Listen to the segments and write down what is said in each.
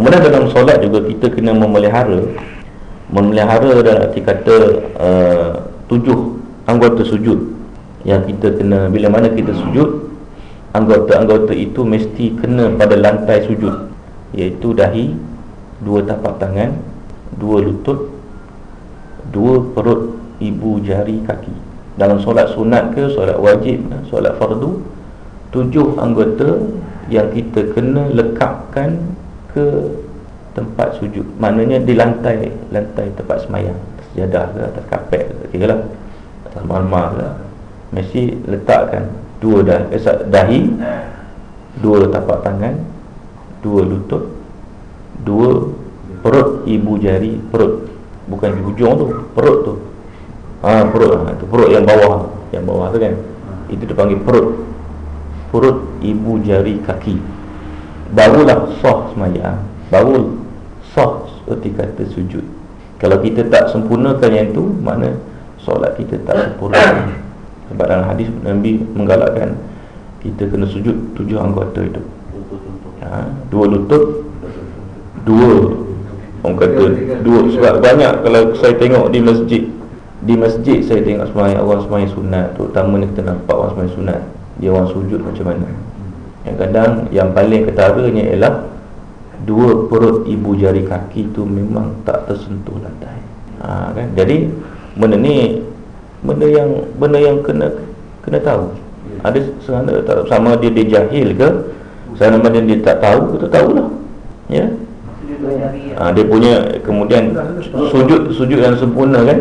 Kemudian dalam solat juga kita kena memelihara Memelihara dalam arti kata uh, Tujuh anggota sujud. Yang kita kena Bila mana kita sujud Anggota-anggota itu mesti kena pada lantai sujud. Iaitu dahi Dua tapak tangan Dua lutut Dua perut ibu jari kaki. Dalam solat sunat ke Solat wajib Solat fardu Tujuh anggota Yang kita kena lekapkan ke tempat sujud? Maknanya di lantai lantai tempat semayang sejadah ke atas kapet ke kira lah. Atas marmar ke. Mesti letakkan dua dah, eh, dahi dua tapak tangan dua lutut dua perut ibu jari perut. Bukan di hujung tu perut tu. Ha, perut ha, tu perut yang bawah yang bawah tu kan. Itu dipanggil perut. Perut ibu jari kaki barulah sah semayang. Baru sah seperti kata sujud. Kalau kita tak sempurnakan yang tu makna solat kita tak sempurna. Sebab dalam hadis Nabi menggalakkan kita kena sujud tujuh anggota itu ha, dua lutut dua orang kata dua. Sebab banyak kalau saya tengok di masjid di masjid saya tengok semayang orang semayang sunat terutama ni kita nampak orang semayang sunat dia orang sujud macam mana yang kadang yang paling ketaranya ialah Dua perut ibu jari kaki tu memang tak tersentuh lantai. Ha, kan? Jadi benda ni Benda yang benda yang kena kena tahu. Ada serana tak sama dia dia jahil ke? Sama dia, dia tak tahu kita tahulah. Ya? Ha, Dia punya kemudian Sujud sujud yang sempurna kan?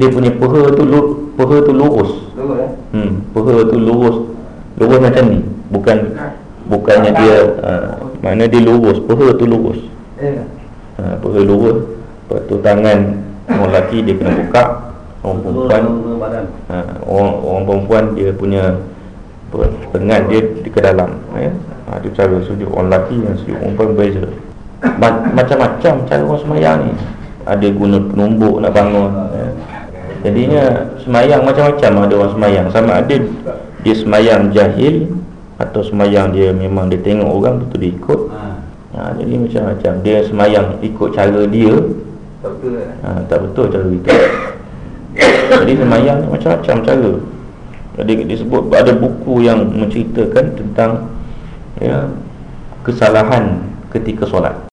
Dia punya peha tu Peha tu lurus. Hmm, Peha tu lurus. Lurus macam ni bukan bukannya dia uh, mana dia lurus peha tu lurus. Uh, peha lurus lepas tu tangan orang lelaki dia kena buka orang perempuan. uh, orang, orang perempuan dia punya pengat dia di ke dalam ya. Uh, dia cara sujud orang lelaki dan sujud perempuan berbeza Ma- macam-macam cara orang semayang ni. Ada guna penumbuk nak bangun ya. jadinya semayang macam-macam ada orang semayang. Sama ada dia semayang jahil atau semayang dia memang dia tengok orang tu dia ikut. Ha. Ha, jadi macam-macam. Dia semayang ikut cara dia. Tak betul eh? ha, tak betul cara itu jadi semayang macam-macam cara. Jadi disebut ada buku yang menceritakan tentang ya, kesalahan ketika solat